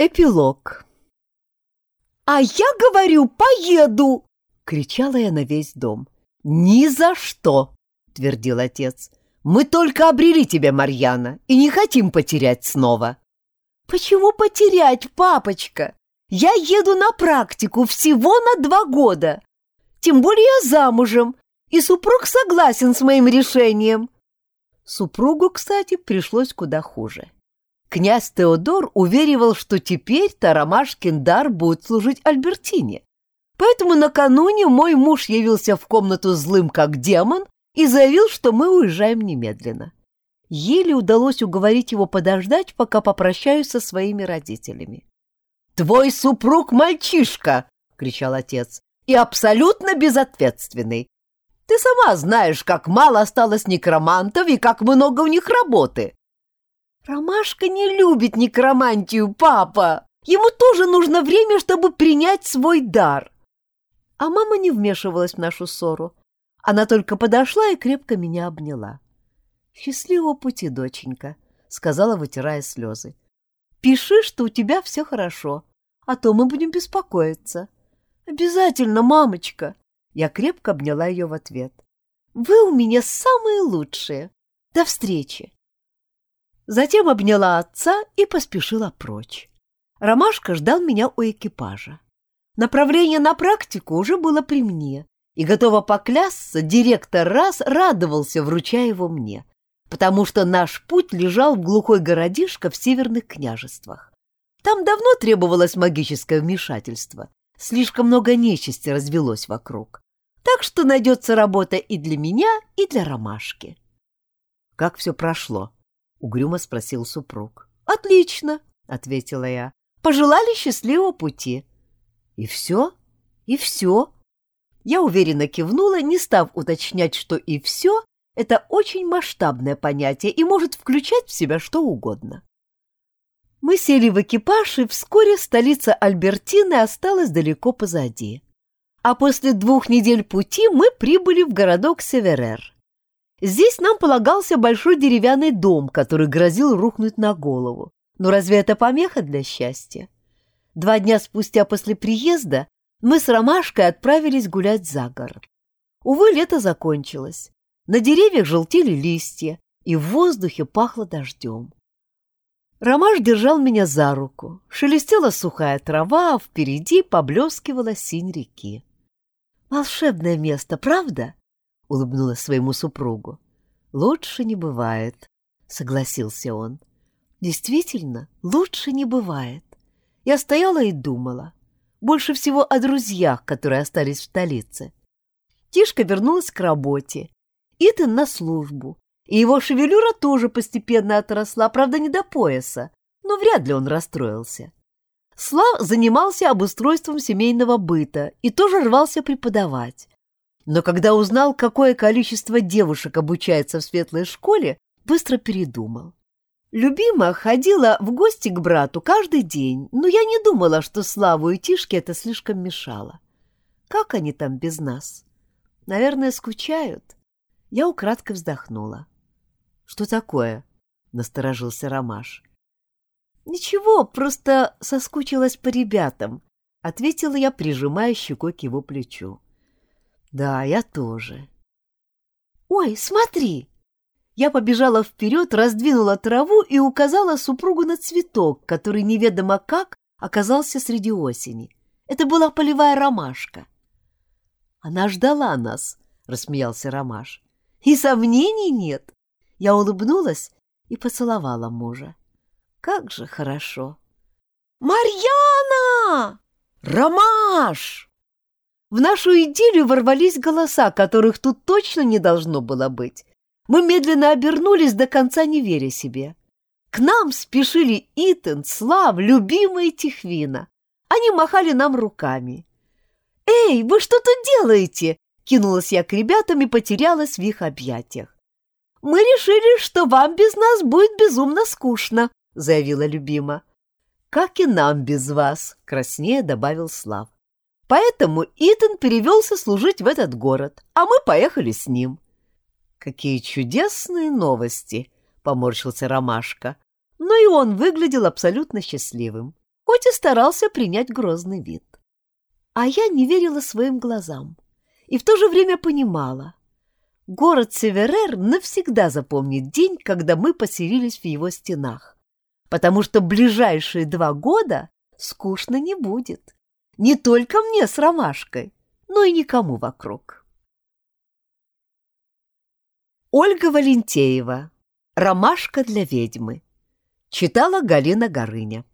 Эпилог. «А я говорю, поеду!» — кричала я на весь дом. «Ни за что!» — твердил отец. «Мы только обрели тебя, Марьяна, и не хотим потерять снова». «Почему потерять, папочка? Я еду на практику всего на два года. Тем более я замужем, и супруг согласен с моим решением». Супругу, кстати, пришлось куда хуже. Князь Теодор уверивал, что теперь Тарамашкин дар будет служить Альбертине. Поэтому накануне мой муж явился в комнату злым как демон и заявил, что мы уезжаем немедленно. Еле удалось уговорить его подождать, пока попрощаюсь со своими родителями. «Твой супруг мальчишка!» — кричал отец. «И абсолютно безответственный. Ты сама знаешь, как мало осталось некромантов и как много у них работы. «Ромашка не любит некромантию, папа! Ему тоже нужно время, чтобы принять свой дар!» А мама не вмешивалась в нашу ссору. Она только подошла и крепко меня обняла. «Счастливого пути, доченька», — сказала, вытирая слезы. «Пиши, что у тебя все хорошо, а то мы будем беспокоиться». «Обязательно, мамочка!» Я крепко обняла ее в ответ. «Вы у меня самые лучшие! До встречи!» Затем обняла отца и поспешила прочь. Ромашка ждал меня у экипажа. Направление на практику уже было при мне, и, готова поклясться, директор раз радовался, вручая его мне, потому что наш путь лежал в глухой городишко в северных княжествах. Там давно требовалось магическое вмешательство, слишком много нечисти развелось вокруг. Так что найдется работа и для меня, и для Ромашки. Как все прошло? — угрюмо спросил супруг. «Отлично», — ответила я. «Пожелали счастливого пути». «И все? И все?» Я уверенно кивнула, не став уточнять, что «и все» — это очень масштабное понятие и может включать в себя что угодно. Мы сели в экипаж, и вскоре столица Альбертины осталась далеко позади. А после двух недель пути мы прибыли в городок Северер. Здесь нам полагался большой деревянный дом, который грозил рухнуть на голову. Но разве это помеха для счастья? Два дня спустя после приезда мы с Ромашкой отправились гулять за город. Увы, лето закончилось. На деревьях желтели листья, и в воздухе пахло дождем. Ромаш держал меня за руку. Шелестела сухая трава, а впереди поблескивала синь реки. «Волшебное место, правда?» — улыбнулась своему супругу. «Лучше не бывает», — согласился он. «Действительно, лучше не бывает. Я стояла и думала. Больше всего о друзьях, которые остались в столице. Тишка вернулась к работе, Итан на службу, и его шевелюра тоже постепенно отросла, правда, не до пояса, но вряд ли он расстроился. Слав занимался обустройством семейного быта и тоже рвался преподавать но когда узнал, какое количество девушек обучается в светлой школе, быстро передумал. Любима ходила в гости к брату каждый день, но я не думала, что Славу и Тишке это слишком мешало. Как они там без нас? Наверное, скучают. Я украдкой вздохнула. — Что такое? — насторожился Ромаш. — Ничего, просто соскучилась по ребятам, — ответила я, прижимая щекой к его плечу. Да, я тоже. Ой, смотри! Я побежала вперед, раздвинула траву и указала супругу на цветок, который неведомо как оказался среди осени. Это была полевая ромашка. Она ждала нас, рассмеялся Ромаш. И сомнений нет. Я улыбнулась и поцеловала мужа. Как же хорошо. Марьяна! Ромаш! В нашу идиллию ворвались голоса, которых тут точно не должно было быть. Мы медленно обернулись, до конца не веря себе. К нам спешили Итан, Слав, любимая Тихвина. Они махали нам руками. «Эй, вы что тут делаете?» Кинулась я к ребятам и потерялась в их объятиях. «Мы решили, что вам без нас будет безумно скучно», — заявила любима. «Как и нам без вас», — краснее добавил Слав. Поэтому Итан перевелся служить в этот город, а мы поехали с ним. «Какие чудесные новости!» — поморщился Ромашка. Но и он выглядел абсолютно счастливым. хоть и старался принять грозный вид. А я не верила своим глазам и в то же время понимала. Город Северер навсегда запомнит день, когда мы поселились в его стенах, потому что ближайшие два года скучно не будет. Не только мне с ромашкой, но и никому вокруг. Ольга Валентеева. Ромашка для ведьмы. Читала Галина Горыня.